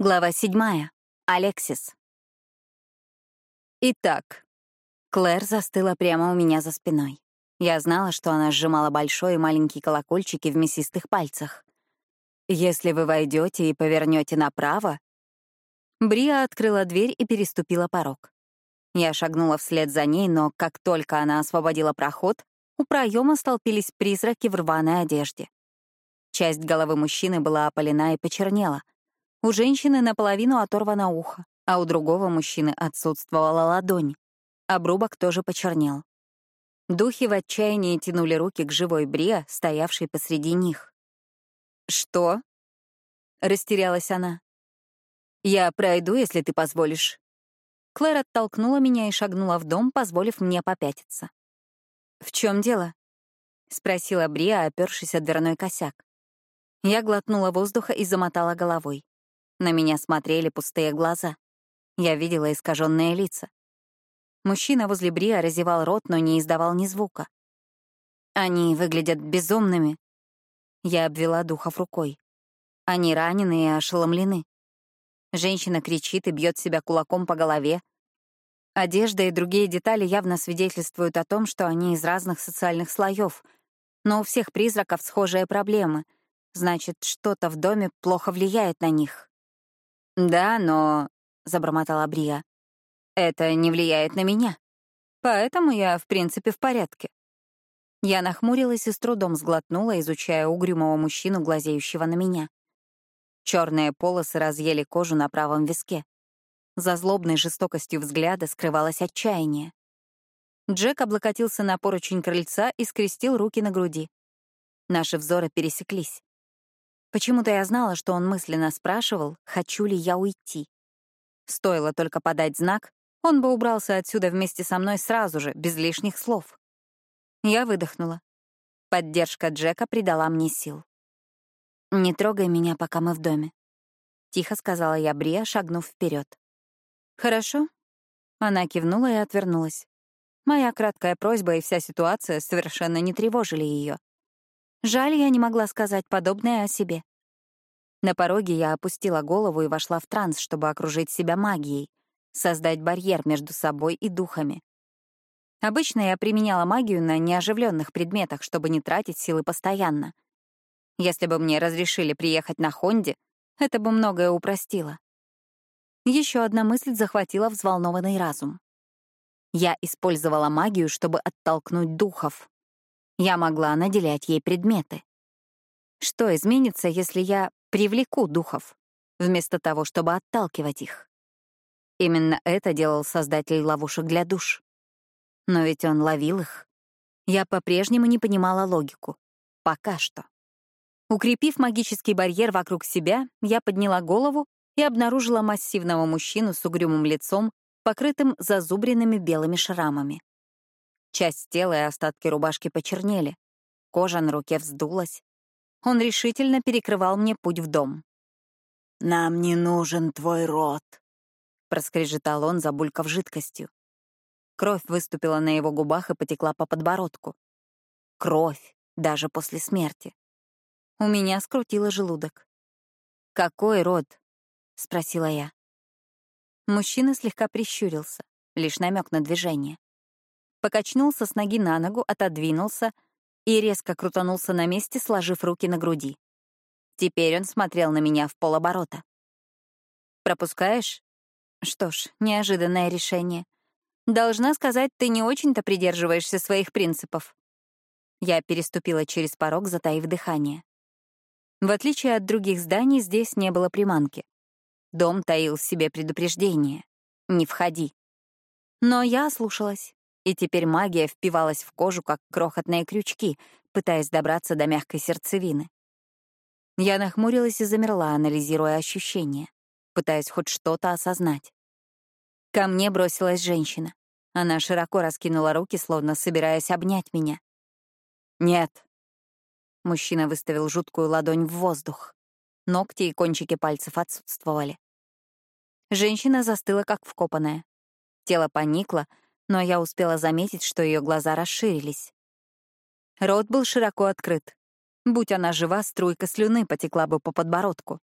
Глава седьмая. Алексис. Итак, Клэр застыла прямо у меня за спиной. Я знала, что она сжимала большой и маленький колокольчики в мясистых пальцах. «Если вы войдете и повернете направо...» Брия открыла дверь и переступила порог. Я шагнула вслед за ней, но как только она освободила проход, у проема столпились призраки в рваной одежде. Часть головы мужчины была опалена и почернела — у женщины наполовину оторвано ухо, а у другого мужчины отсутствовала ладонь. Обрубок тоже почернел. Духи в отчаянии тянули руки к живой Бре, стоявшей посреди них. «Что?» — растерялась она. «Я пройду, если ты позволишь». Клэр оттолкнула меня и шагнула в дом, позволив мне попятиться. «В чем дело?» — спросила Брия, опершись о дверной косяк. Я глотнула воздуха и замотала головой. На меня смотрели пустые глаза. Я видела искаженные лица. Мужчина возле Бриа разевал рот, но не издавал ни звука. Они выглядят безумными. Я обвела духов рукой. Они ранены и ошеломлены. Женщина кричит и бьет себя кулаком по голове. Одежда и другие детали явно свидетельствуют о том, что они из разных социальных слоев. Но у всех призраков схожие проблемы. Значит, что-то в доме плохо влияет на них. «Да, но...» — забормотала Брия. «Это не влияет на меня. Поэтому я, в принципе, в порядке». Я нахмурилась и с трудом сглотнула, изучая угрюмого мужчину, глазеющего на меня. Черные полосы разъели кожу на правом виске. За злобной жестокостью взгляда скрывалось отчаяние. Джек облокотился на поручень крыльца и скрестил руки на груди. Наши взоры пересеклись. Почему-то я знала, что он мысленно спрашивал, хочу ли я уйти. Стоило только подать знак, он бы убрался отсюда вместе со мной сразу же, без лишних слов. Я выдохнула. Поддержка Джека придала мне сил. «Не трогай меня, пока мы в доме», — тихо сказала я Брия, шагнув вперед. «Хорошо». Она кивнула и отвернулась. Моя краткая просьба и вся ситуация совершенно не тревожили ее. Жаль, я не могла сказать подобное о себе. На пороге я опустила голову и вошла в транс, чтобы окружить себя магией, создать барьер между собой и духами. Обычно я применяла магию на неоживленных предметах, чтобы не тратить силы постоянно. Если бы мне разрешили приехать на Хонде, это бы многое упростило. Еще одна мысль захватила взволнованный разум. Я использовала магию, чтобы оттолкнуть духов. Я могла наделять ей предметы. Что изменится, если я привлеку духов, вместо того, чтобы отталкивать их? Именно это делал создатель ловушек для душ. Но ведь он ловил их. Я по-прежнему не понимала логику. Пока что. Укрепив магический барьер вокруг себя, я подняла голову и обнаружила массивного мужчину с угрюмым лицом, покрытым зазубренными белыми шрамами. Часть тела и остатки рубашки почернели. Кожа на руке вздулась. Он решительно перекрывал мне путь в дом. «Нам не нужен твой рот», — проскрежетал он, забулькав жидкостью. Кровь выступила на его губах и потекла по подбородку. Кровь, даже после смерти. У меня скрутило желудок. «Какой род?» — спросила я. Мужчина слегка прищурился, лишь намек на движение покачнулся с ноги на ногу, отодвинулся и резко крутанулся на месте, сложив руки на груди. Теперь он смотрел на меня в полоборота. «Пропускаешь?» Что ж, неожиданное решение. Должна сказать, ты не очень-то придерживаешься своих принципов. Я переступила через порог, затаив дыхание. В отличие от других зданий, здесь не было приманки. Дом таил в себе предупреждение. «Не входи». Но я слушалась и теперь магия впивалась в кожу, как крохотные крючки, пытаясь добраться до мягкой сердцевины. Я нахмурилась и замерла, анализируя ощущения, пытаясь хоть что-то осознать. Ко мне бросилась женщина. Она широко раскинула руки, словно собираясь обнять меня. «Нет». Мужчина выставил жуткую ладонь в воздух. Ногти и кончики пальцев отсутствовали. Женщина застыла, как вкопанная. Тело поникло, но я успела заметить, что ее глаза расширились. Рот был широко открыт. Будь она жива, струйка слюны потекла бы по подбородку.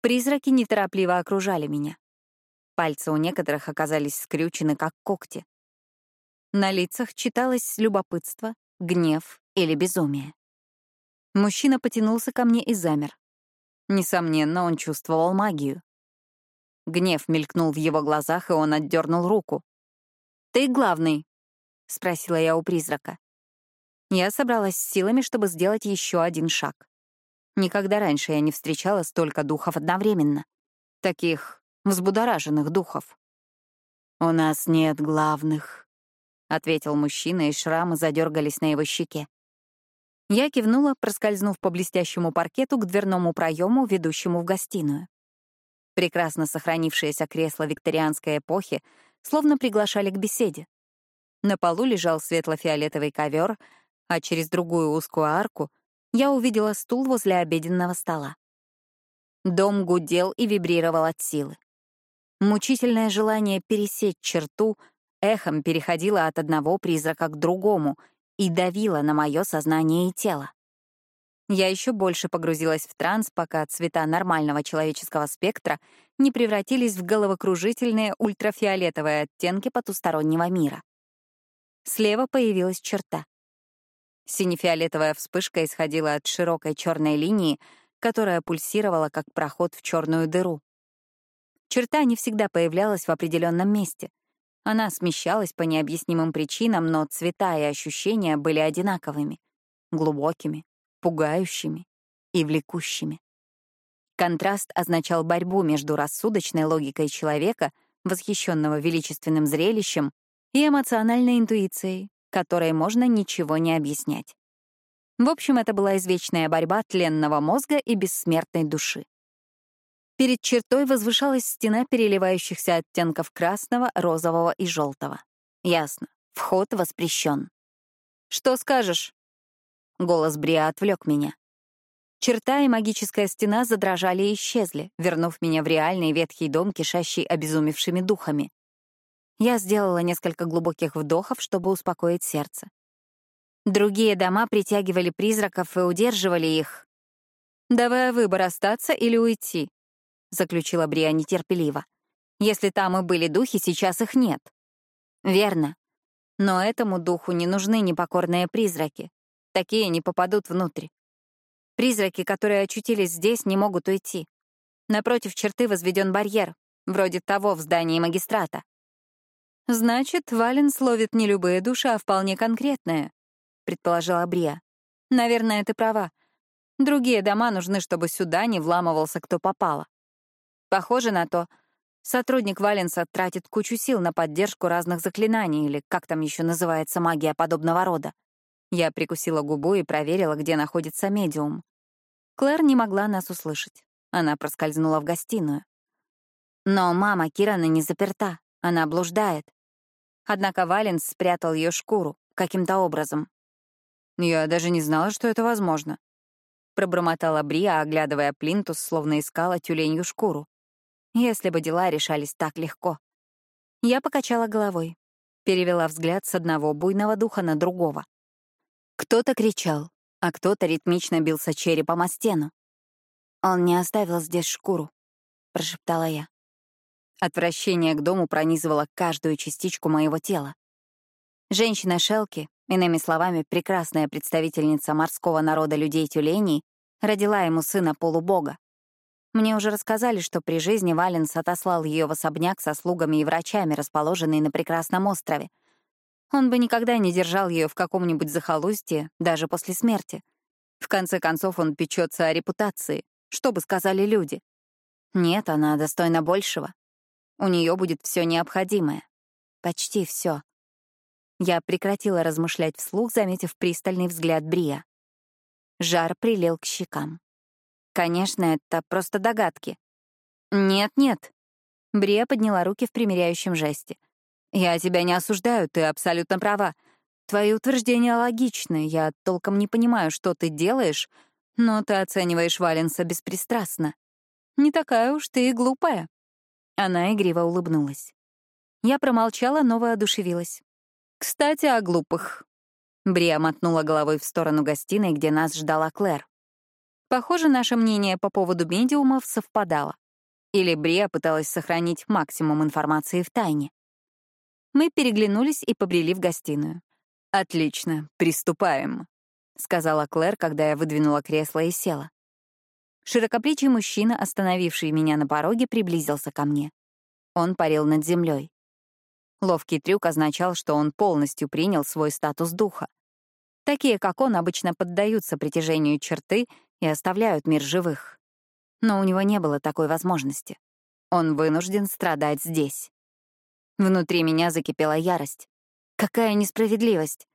Призраки неторопливо окружали меня. Пальцы у некоторых оказались скрючены, как когти. На лицах читалось любопытство, гнев или безумие. Мужчина потянулся ко мне и замер. Несомненно, он чувствовал магию. Гнев мелькнул в его глазах, и он отдернул руку. «Ты главный?» — спросила я у призрака. Я собралась с силами, чтобы сделать еще один шаг. Никогда раньше я не встречала столько духов одновременно. Таких взбудораженных духов. «У нас нет главных», — ответил мужчина, и шрамы задергались на его щеке. Я кивнула, проскользнув по блестящему паркету к дверному проему, ведущему в гостиную. Прекрасно сохранившиеся кресла викторианской эпохи словно приглашали к беседе. На полу лежал светло-фиолетовый ковер, а через другую узкую арку я увидела стул возле обеденного стола. Дом гудел и вибрировал от силы. Мучительное желание пересечь черту эхом переходило от одного призрака к другому и давило на мое сознание и тело. Я еще больше погрузилась в транс, пока цвета нормального человеческого спектра не превратились в головокружительные ультрафиолетовые оттенки потустороннего мира. Слева появилась черта. Синефиолетовая вспышка исходила от широкой черной линии, которая пульсировала как проход в черную дыру. Черта не всегда появлялась в определенном месте. Она смещалась по необъяснимым причинам, но цвета и ощущения были одинаковыми, глубокими, пугающими и влекущими. Контраст означал борьбу между рассудочной логикой человека, восхищенного величественным зрелищем, и эмоциональной интуицией, которой можно ничего не объяснять. В общем, это была извечная борьба тленного мозга и бессмертной души. Перед чертой возвышалась стена переливающихся оттенков красного, розового и желтого. Ясно, вход воспрещен. «Что скажешь?» Голос Бриа отвлек меня. Черта и магическая стена задрожали и исчезли, вернув меня в реальный ветхий дом, кишащий обезумевшими духами. Я сделала несколько глубоких вдохов, чтобы успокоить сердце. Другие дома притягивали призраков и удерживали их. «Давая выбор, остаться или уйти», — заключила Бриа нетерпеливо. «Если там и были духи, сейчас их нет». «Верно. Но этому духу не нужны непокорные призраки. Такие не попадут внутрь. Призраки, которые очутились здесь, не могут уйти. Напротив черты возведен барьер, вроде того в здании магистрата. «Значит, Вален словит не любые души, а вполне конкретные», — предположила Брия. «Наверное, ты права. Другие дома нужны, чтобы сюда не вламывался кто попало. Похоже на то, сотрудник Валенса тратит кучу сил на поддержку разных заклинаний или как там еще называется магия подобного рода. Я прикусила губу и проверила, где находится медиум. Клэр не могла нас услышать. Она проскользнула в гостиную. Но мама Кирана не заперта, она блуждает. Однако Валенс спрятал ее шкуру каким-то образом. Я даже не знала, что это возможно. Пробормотала Брия, оглядывая плинтус, словно искала тюленью шкуру. Если бы дела решались так легко. Я покачала головой, перевела взгляд с одного буйного духа на другого. Кто-то кричал, а кто-то ритмично бился черепом о стену. «Он не оставил здесь шкуру», — прошептала я. Отвращение к дому пронизывало каждую частичку моего тела. Женщина Шелки, иными словами, прекрасная представительница морского народа людей-тюленей, родила ему сына полубога. Мне уже рассказали, что при жизни Валенс отослал ее в особняк со слугами и врачами, расположенный на прекрасном острове, он бы никогда не держал ее в каком-нибудь захолустье, даже после смерти. В конце концов, он печется о репутации. Что бы сказали люди? Нет, она достойна большего. У нее будет все необходимое. Почти все. Я прекратила размышлять вслух, заметив пристальный взгляд Брия. Жар прилил к щекам. Конечно, это просто догадки. Нет-нет. Брия подняла руки в примиряющем жесте — я тебя не осуждаю, ты абсолютно права. Твои утверждения логичны, я толком не понимаю, что ты делаешь, но ты оцениваешь Валенса беспристрастно. Не такая уж ты и глупая. Она игриво улыбнулась. Я промолчала, но воодушевилась. «Кстати, о глупых». Брия мотнула головой в сторону гостиной, где нас ждала Клэр. Похоже, наше мнение по поводу медиумов совпадало. Или Брия пыталась сохранить максимум информации в тайне. Мы переглянулись и побрели в гостиную. «Отлично, приступаем», — сказала Клэр, когда я выдвинула кресло и села. Широкоплечий мужчина, остановивший меня на пороге, приблизился ко мне. Он парил над землей. Ловкий трюк означал, что он полностью принял свой статус духа. Такие, как он, обычно поддаются притяжению черты и оставляют мир живых. Но у него не было такой возможности. Он вынужден страдать здесь. Внутри меня закипела ярость. Какая несправедливость!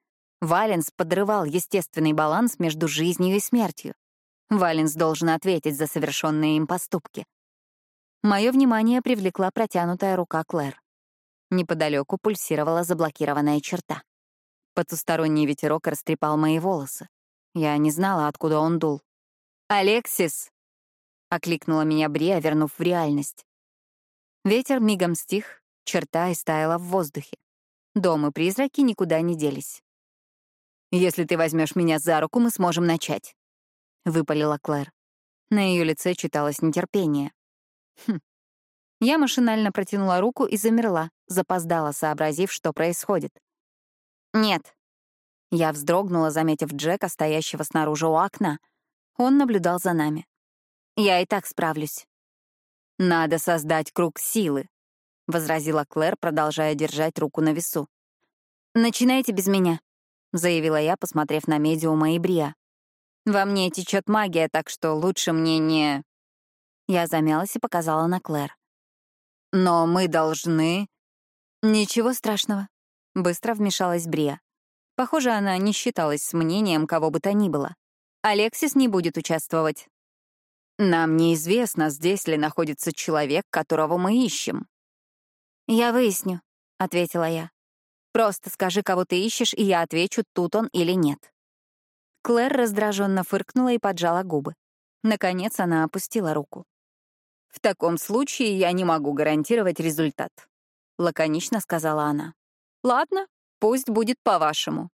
Валенс подрывал естественный баланс между жизнью и смертью. Валенс должен ответить за совершенные им поступки. Мое внимание привлекла протянутая рука Клэр. Неподалеку пульсировала заблокированная черта. Потусторонний ветерок растрепал мои волосы. Я не знала, откуда он дул. «Алексис!» — окликнула меня Брия, вернув в реальность. Ветер мигом стих, черта истаяла в воздухе. Дом и призраки никуда не делись. «Если ты возьмешь меня за руку, мы сможем начать», — выпалила Клэр. На ее лице читалось нетерпение. Хм. Я машинально протянула руку и замерла, запоздала, сообразив, что происходит. «Нет». Я вздрогнула, заметив Джека, стоящего снаружи у окна. Он наблюдал за нами. «Я и так справлюсь». «Надо создать круг силы», — возразила Клэр, продолжая держать руку на весу. «Начинайте без меня», — заявила я, посмотрев на медиума и Брия. «Во мне течет магия, так что лучше мне не...» Я замялась и показала на Клэр. «Но мы должны...» «Ничего страшного», — быстро вмешалась Брия. Похоже, она не считалась с мнением кого бы то ни было. Алексис не будет участвовать. Нам неизвестно, здесь ли находится человек, которого мы ищем. «Я выясню», — ответила я. «Просто скажи, кого ты ищешь, и я отвечу, тут он или нет». Клэр раздраженно фыркнула и поджала губы. Наконец она опустила руку. «В таком случае я не могу гарантировать результат», — лаконично сказала она. «Ладно, пусть будет по-вашему.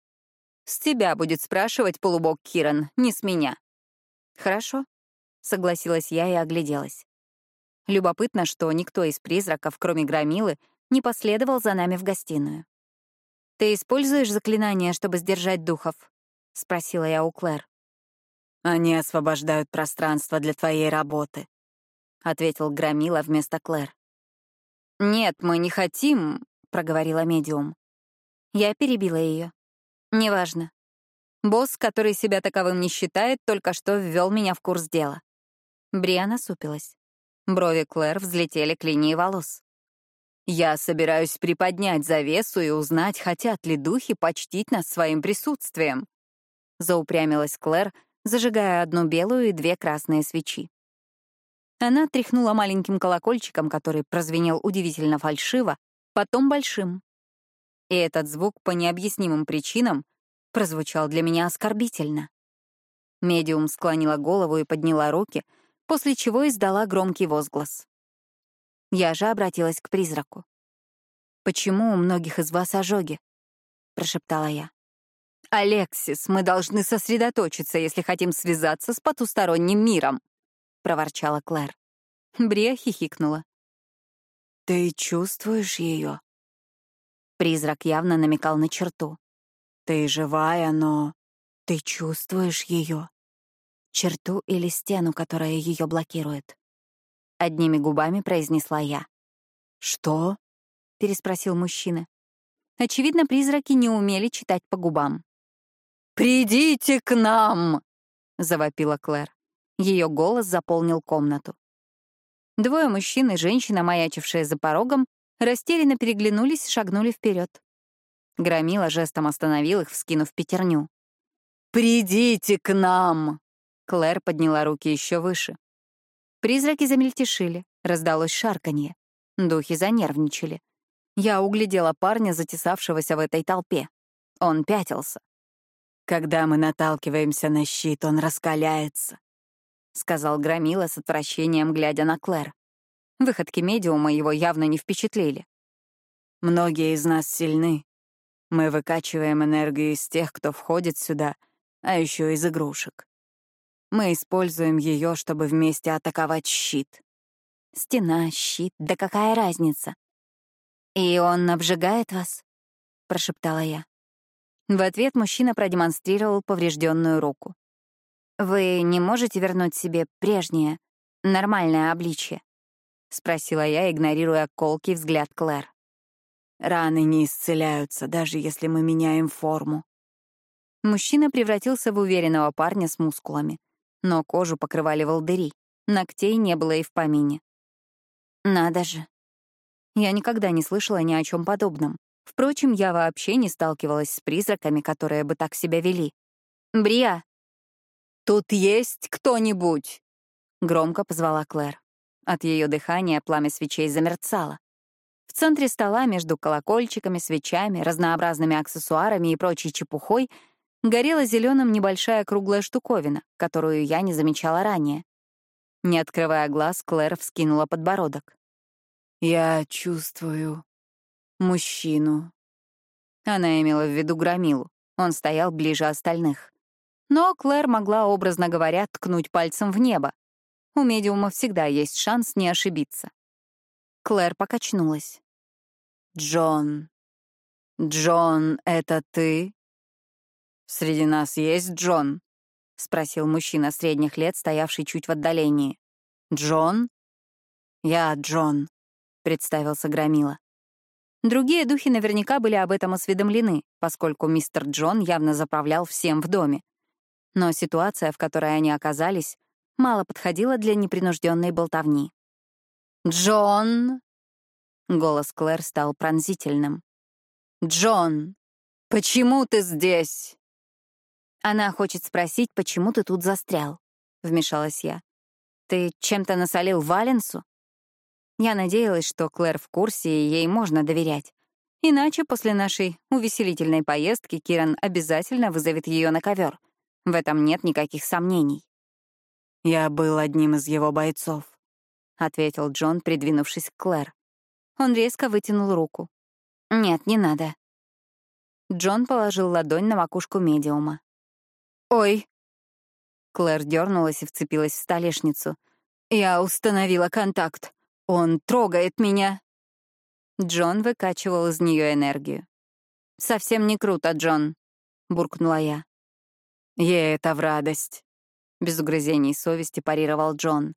С тебя будет спрашивать полубог Киран, не с меня». «Хорошо», — согласилась я и огляделась. Любопытно, что никто из призраков, кроме Громилы, не последовал за нами в гостиную. «Ты используешь заклинание, чтобы сдержать духов?» — спросила я у Клэр. «Они освобождают пространство для твоей работы», — ответил Громила вместо Клэр. «Нет, мы не хотим», — проговорила медиум. Я перебила ее. «Неважно. Босс, который себя таковым не считает, только что ввел меня в курс дела». Бриана супилась. Брови Клэр взлетели к линии волос. «Я собираюсь приподнять завесу и узнать, хотят ли духи почтить нас своим присутствием», — заупрямилась Клэр, зажигая одну белую и две красные свечи. Она тряхнула маленьким колокольчиком, который прозвенел удивительно фальшиво, потом большим. И этот звук по необъяснимым причинам прозвучал для меня оскорбительно. Медиум склонила голову и подняла руки, после чего издала громкий возглас. Я же обратилась к призраку. «Почему у многих из вас ожоги?» — прошептала я. «Алексис, мы должны сосредоточиться, если хотим связаться с потусторонним миром», — проворчала Клэр. Брия хихикнула. «Ты чувствуешь ее? Призрак явно намекал на черту. «Ты живая, но ты чувствуешь ее? Черту или стену, которая ее блокирует?» Одними губами произнесла я. «Что?» — переспросил мужчина. Очевидно, призраки не умели читать по губам. «Придите к нам!» — завопила Клэр. Ее голос заполнил комнату. Двое мужчин и женщина, маячившие за порогом, растерянно переглянулись и шагнули вперед. Громила жестом остановил их, вскинув пятерню. «Придите к нам!» Клэр подняла руки еще выше. Призраки замельтешили, раздалось шарканье. Духи занервничали. Я углядела парня, затесавшегося в этой толпе. Он пятился. «Когда мы наталкиваемся на щит, он раскаляется», — сказал Громила с отвращением, глядя на Клэр. Выходки медиума его явно не впечатлили. «Многие из нас сильны. Мы выкачиваем энергию из тех, кто входит сюда, а еще из игрушек. Мы используем ее, чтобы вместе атаковать щит. Стена, щит, да какая разница? И он обжигает вас? Прошептала я. В ответ мужчина продемонстрировал поврежденную руку. «Вы не можете вернуть себе прежнее, нормальное обличье?» — спросила я, игнорируя колкий взгляд Клэр. «Раны не исцеляются, даже если мы меняем форму». Мужчина превратился в уверенного парня с мускулами, но кожу покрывали волдыри, ногтей не было и в помине. Надо же. Я никогда не слышала ни о чем подобном. Впрочем, я вообще не сталкивалась с призраками, которые бы так себя вели. «Бриа!» «Тут есть кто-нибудь?» — громко позвала Клэр. От ее дыхания пламя свечей замерцало. В центре стола между колокольчиками, свечами, разнообразными аксессуарами и прочей чепухой горела зеленым небольшая круглая штуковина, которую я не замечала ранее. Не открывая глаз, Клэр вскинула подбородок. «Я чувствую мужчину». Она имела в виду Громилу. Он стоял ближе остальных. Но Клэр могла, образно говоря, ткнуть пальцем в небо. У медиума всегда есть шанс не ошибиться. Клэр покачнулась. «Джон. Джон, это ты?» «Среди нас есть Джон?» — спросил мужчина средних лет, стоявший чуть в отдалении. «Джон?» «Я Джон», — представился Громила. Другие духи наверняка были об этом осведомлены, поскольку мистер Джон явно заправлял всем в доме. Но ситуация, в которой они оказались, мало подходила для непринужденной болтовни. «Джон!» — голос Клэр стал пронзительным. «Джон, почему ты здесь?» «Она хочет спросить, почему ты тут застрял», — вмешалась я. «Ты чем-то насолил Валенсу?» Я надеялась, что Клэр в курсе, и ей можно доверять. Иначе после нашей увеселительной поездки Киран обязательно вызовет ее на ковер. В этом нет никаких сомнений. «Я был одним из его бойцов», — ответил Джон, придвинувшись к Клэр. Он резко вытянул руку. «Нет, не надо». Джон положил ладонь на макушку медиума. «Ой!» Клэр дернулась и вцепилась в столешницу. «Я установила контакт. Он трогает меня. Джон выкачивал из нее энергию. «Совсем не круто, Джон», — буркнула я. «Ей это в радость», — без угрызений совести парировал Джон.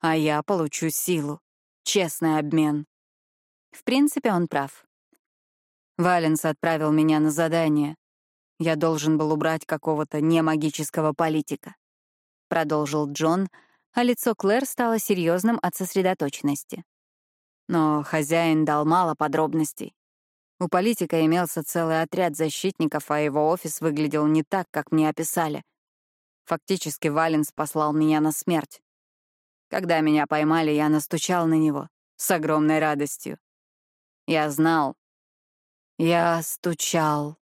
«А я получу силу. Честный обмен». В принципе, он прав. Валенс отправил меня на задание. Я должен был убрать какого-то немагического политика. Продолжил Джон, — а лицо Клэр стало серьезным от сосредоточенности. Но хозяин дал мало подробностей. У политика имелся целый отряд защитников, а его офис выглядел не так, как мне описали. Фактически Валенс послал меня на смерть. Когда меня поймали, я настучал на него с огромной радостью. Я знал. Я стучал,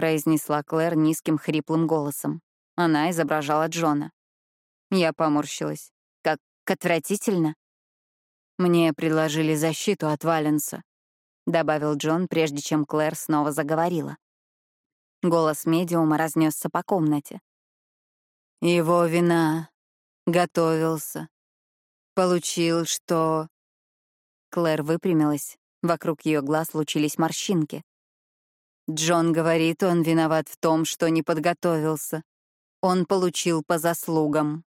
произнесла Клэр низким хриплым голосом. Она изображала Джона. Я поморщилась. Как отвратительно. Мне предложили защиту от Валенса, добавил Джон, прежде чем Клэр снова заговорила. Голос медиума разнесся по комнате. Его вина. Готовился. Получил, что... Клэр выпрямилась. Вокруг ее глаз лучились морщинки. Джон говорит, он виноват в том, что не подготовился. Он получил по заслугам.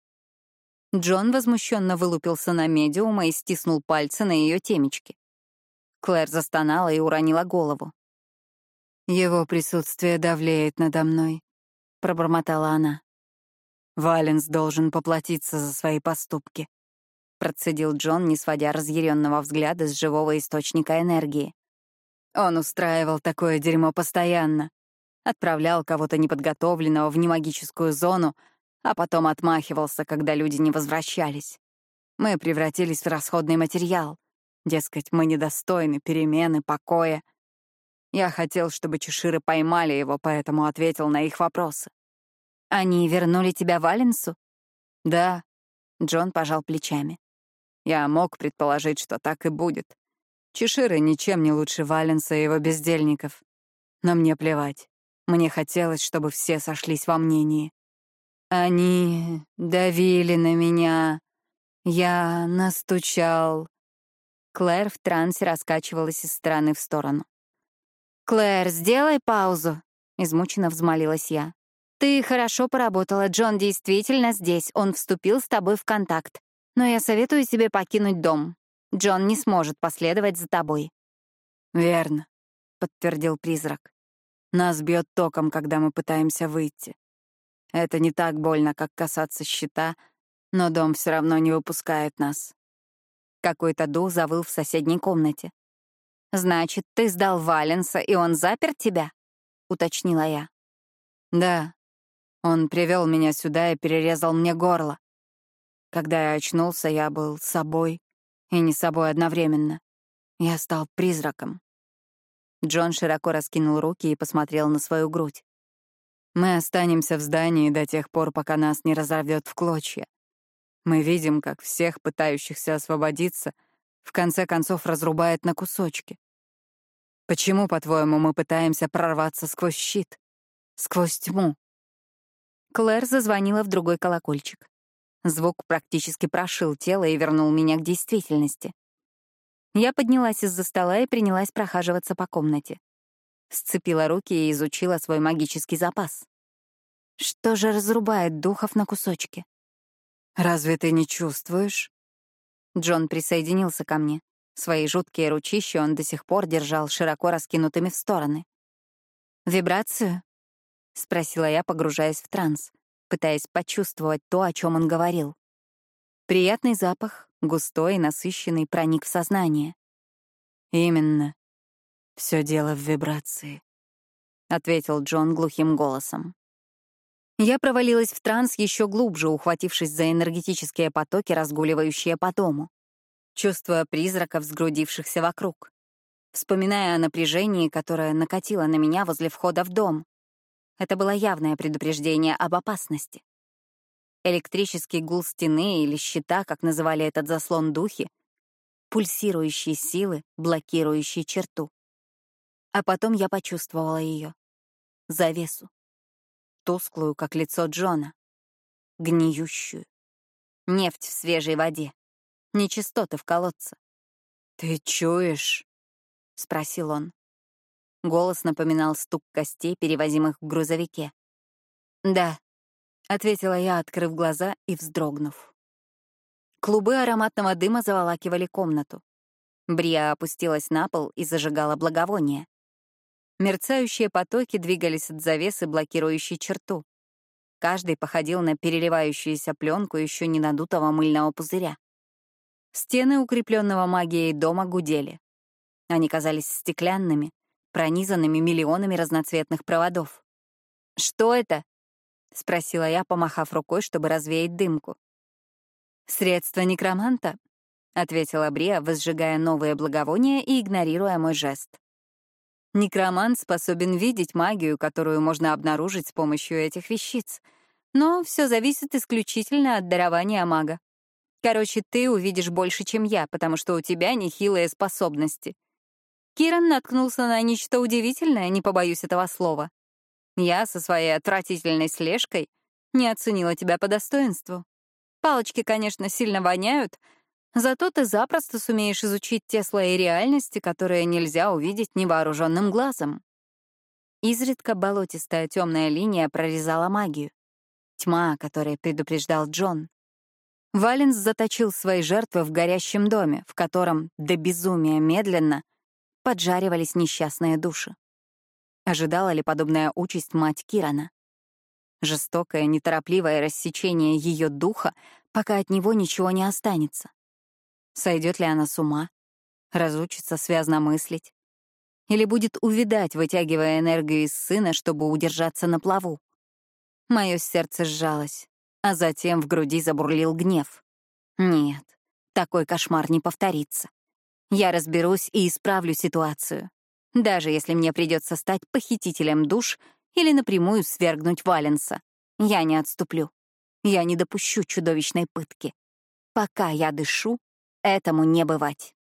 Джон возмущенно вылупился на медиума и стиснул пальцы на ее темечке. Клэр застонала и уронила голову. «Его присутствие давлеет надо мной», — пробормотала она. «Валенс должен поплатиться за свои поступки», — процедил Джон, не сводя разъяренного взгляда с живого источника энергии. «Он устраивал такое дерьмо постоянно. Отправлял кого-то неподготовленного в немагическую зону, а потом отмахивался, когда люди не возвращались. Мы превратились в расходный материал. Дескать, мы недостойны перемены, покоя. Я хотел, чтобы чеширы поймали его, поэтому ответил на их вопросы. «Они вернули тебя Валенсу?» «Да», — Джон пожал плечами. «Я мог предположить, что так и будет. Чеширы ничем не лучше Валенса и его бездельников. Но мне плевать. Мне хотелось, чтобы все сошлись во мнении. Они давили на меня. Я настучал. Клэр в трансе раскачивалась из стороны в сторону. «Клэр, сделай паузу», — измученно взмолилась я. «Ты хорошо поработала, Джон действительно здесь, он вступил с тобой в контакт. Но я советую тебе покинуть дом. Джон не сможет последовать за тобой». «Верно», — подтвердил призрак. «Нас бьет током, когда мы пытаемся выйти. Это не так больно, как касаться щита, но дом все равно не выпускает нас». Какой-то дух завыл в соседней комнате. «Значит, ты сдал Валенса, и он запер тебя?» — уточнила я. «Да. Он привел меня сюда и перерезал мне горло. Когда я очнулся, я был собой и не собой одновременно. Я стал призраком. Джон широко раскинул руки и посмотрел на свою грудь. Мы останемся в здании до тех пор, пока нас не разорвет в клочья. Мы видим, как всех пытающихся освободиться в конце концов разрубает на кусочки. Почему, по-твоему, мы пытаемся прорваться сквозь щит? Сквозь тьму? Клэр зазвонила в другой колокольчик. Звук практически прошил тело и вернул меня к действительности. Я поднялась из-за стола и принялась прохаживаться по комнате. Сцепила руки и изучила свой магический запас. Что же разрубает духов на кусочки? «Разве ты не чувствуешь?» Джон присоединился ко мне. Свои жуткие ручища он до сих пор держал широко раскинутыми в стороны. «Вибрацию?» — спросила я, погружаясь в транс пытаясь почувствовать то, о чем он говорил. Приятный запах, густой и насыщенный, проник в сознание. «Именно. Все дело в вибрации», — ответил Джон глухим голосом. Я провалилась в транс еще глубже, ухватившись за энергетические потоки, разгуливающие по дому, чувствуя призраков, сгрудившихся вокруг, вспоминая о напряжении, которое накатило на меня возле входа в дом, это было явное предупреждение об опасности. Электрический гул стены или щита, как называли этот заслон духи, пульсирующие силы, блокирующие черту. А потом я почувствовала ее. Завесу. Тусклую, как лицо Джона. Гниющую. Нефть в свежей воде. Нечистоты в колодце. «Ты чуешь?» — спросил он. Голос напоминал стук костей, перевозимых в грузовике. «Да», — ответила я, открыв глаза и вздрогнув. Клубы ароматного дыма заволакивали комнату. Брия опустилась на пол и зажигала благовоние. Мерцающие потоки двигались от завесы, блокирующей черту. Каждый походил на переливающуюся пленку еще не надутого мыльного пузыря. Стены укрепленного магией дома гудели. Они казались стеклянными, пронизанными миллионами разноцветных проводов. «Что это?» — спросила я, помахав рукой, чтобы развеять дымку. «Средство некроманта», — ответила Брия, возжигая новые благовония и игнорируя мой жест. Некромант способен видеть магию, которую можно обнаружить с помощью этих вещиц. Но все зависит исключительно от дарования мага. Короче, ты увидишь больше, чем я, потому что у тебя нехилые способности. Киран наткнулся на нечто удивительное, не побоюсь этого слова. Я со своей отвратительной слежкой не оценила тебя по достоинству. Палочки, конечно, сильно воняют, зато ты запросто сумеешь изучить те слои реальности, которые нельзя увидеть невооруженным глазом. Изредка болотистая темная линия прорезала магию. Тьма, о которой предупреждал Джон. Валенс заточил свои жертвы в горящем доме, в котором до безумия медленно поджаривались несчастные души. Ожидала ли подобная участь мать Кирана? Жестокое, неторопливое рассечение ее духа, пока от него ничего не останется. Сойдет ли она с ума? Разучится связно мыслить? Или будет увидать, вытягивая энергию из сына, чтобы удержаться на плаву? Мое сердце сжалось, а затем в груди забурлил гнев. Нет, такой кошмар не повторится. Я разберусь и исправлю ситуацию. Даже если мне придется стать похитителем душ или напрямую свергнуть Валенса. Я не отступлю. Я не допущу чудовищной пытки. Пока я дышу, этому не бывать.